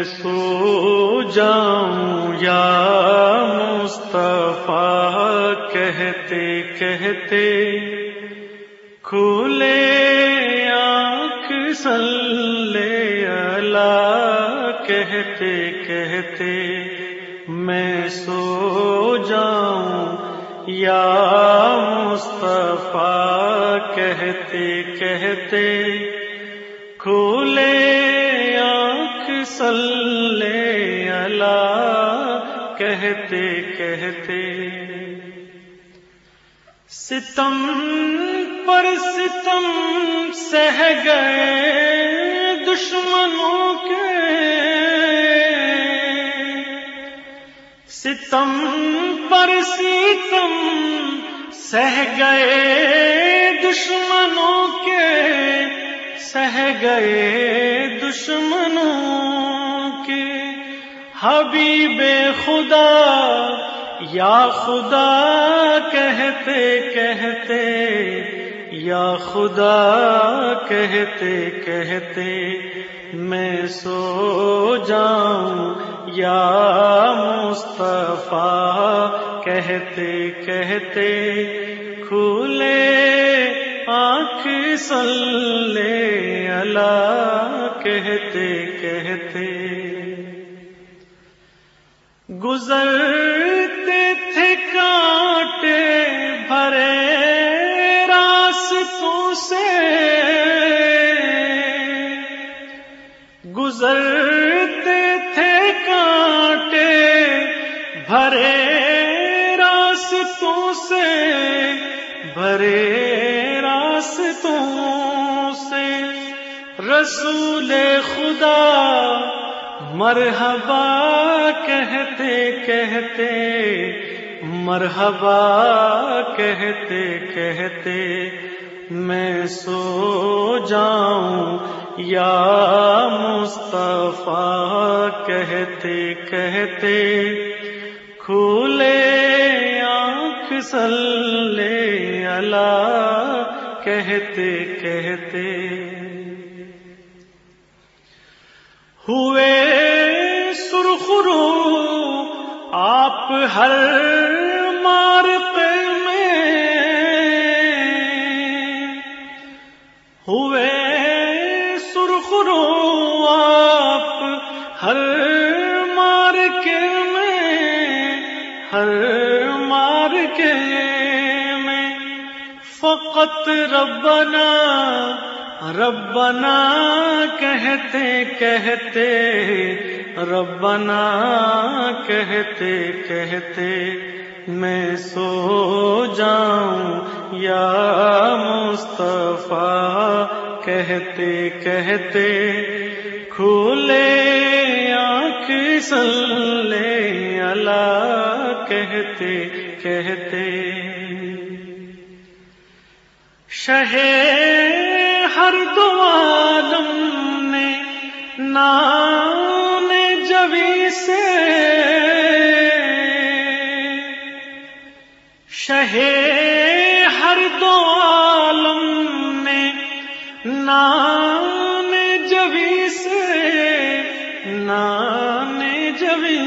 میں سو جاؤں یا مصطفیٰ کہتے کہتے کھولے آنکھ سلے اللہ کہتے کہتے میں سو جاؤں یا مصطفیٰ کہتے کہتے کھولے آنکھ سلے اللہ کہتے کہتے ستم پر ستم سہ گئے دشمنوں کے ستم پر ستم سہ گئے دشمنوں کے سہ گئے حبیب خدا، یا خدا کہتے کہتے، یا خدا کہتے کہتے، میں سو جاؤں، یا مصطفیٰ کہتے کہتے کھولے آنکھ سلے گزرتے تھے کانٹے بھرے راستوں سے۔ گزرتے تھے کانٹے بھرے راستوں سے۔ بھرے راستوں سے۔ رسول خدا مرحبا کہتے کہتے، مرحبا کہتے کہتے، میں سو جاؤں یا مصطفیٰ کہتے کہتے کھولے آنکھ سلے اللہ کہتے کہتے۔ ہوئے آپ ہر مارک میں ہوئے سرخرو آپ ہر مارک میں، ہر مارک میں، فقط ربنا ربنا کہتے کہتے ربنا کہتے کہتے میں سو جاؤں یا مصطفیٰ کہتے کہتے کھولے آنکھ سلے اللہ کہتے کہتے شہ دو عالم نے نان جبی سے شہ ہر دو عالم نے نان جبی سے نان جبی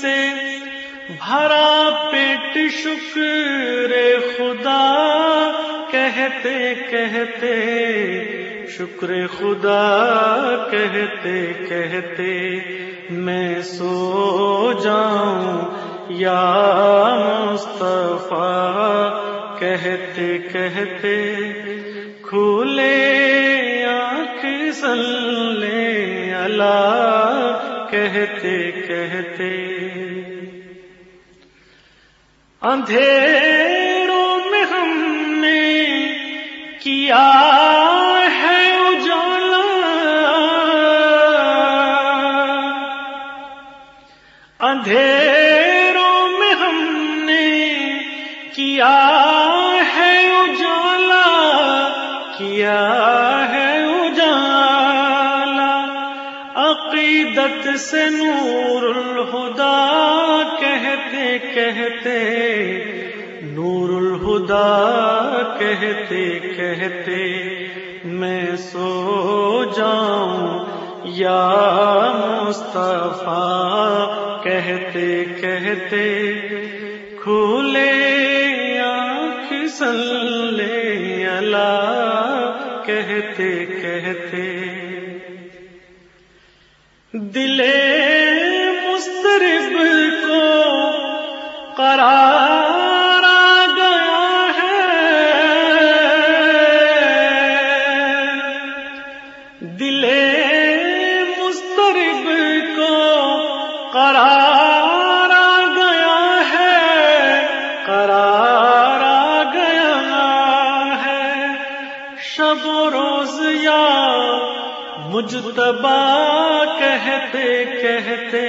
سے بھرا پیٹ شکر خدا کہتے کہتے، شکر خدا کہتے کہتے، میں سو جاؤں یا مصطفیٰ کہتے کہتے کھولے آنکھ سلے اللہ کہتے کہتے۔ اندھیروں کیا ہے اجالا۔ اندھیروں میں ہم نے کیا ہے اجالا، کیا ہے اجالا۔ عقیدت سے نور الہدا کہتے کہتے، نور الہدا کہتے کہتے میں سو جاؤں۔ یا مصطفیٰ کہتے کہتے کھولے آنکھ سلے اللہ کہتے کہتے دلے مسترب کو قرار روز یا مجتبا کہتے کہتے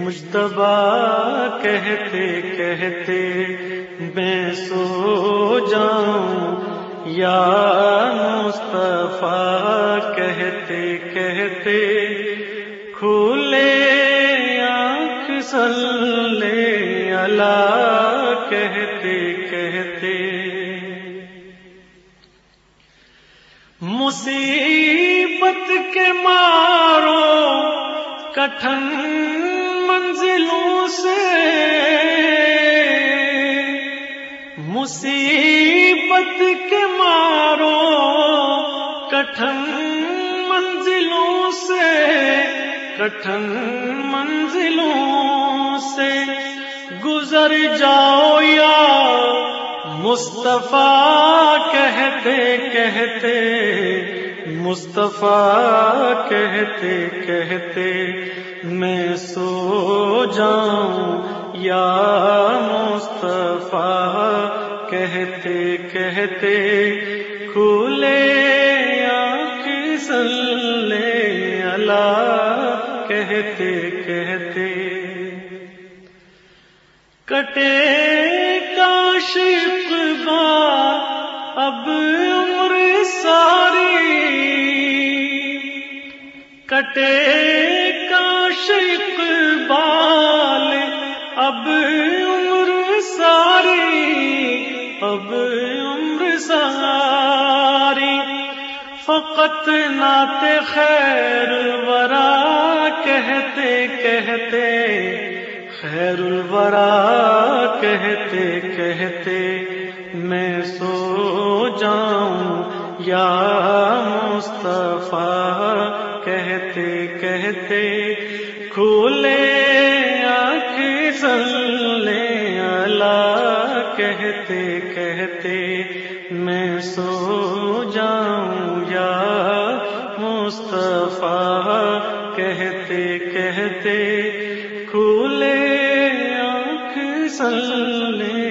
مجتبا کہتے کہتے، میں سو جاؤں یا مصطفیٰ کہتے کہتے مصیبت کے مارو کٹھن منزلوں سے۔ مصیبت کے مارو کٹھن منزلوں سے۔ کٹھن منزلوں سے۔ گزر جاؤ یا مصطفیٰ، کہتے کہتے مصطفیٰ کہتے کہتے میں سو جاؤں، یا مصطفیٰ کہتے کہتے کھولے آنکھ سلے اللہ کہتے کہتے کٹے کاشف کٹے کاشف اب عمر ساری، اب عمر ساری۔ فقط نات خیر ورا کہتے کہتے خیر الورا کہتے کہتے۔ میں سو جاؤں یا مصطفیٰ۔ کہتے کھولے آنکھ سلے اللہ کہتے کہتے میں سو جاؤں یا مصطفیٰ کہتے کہتے کھولے آنکھ سلے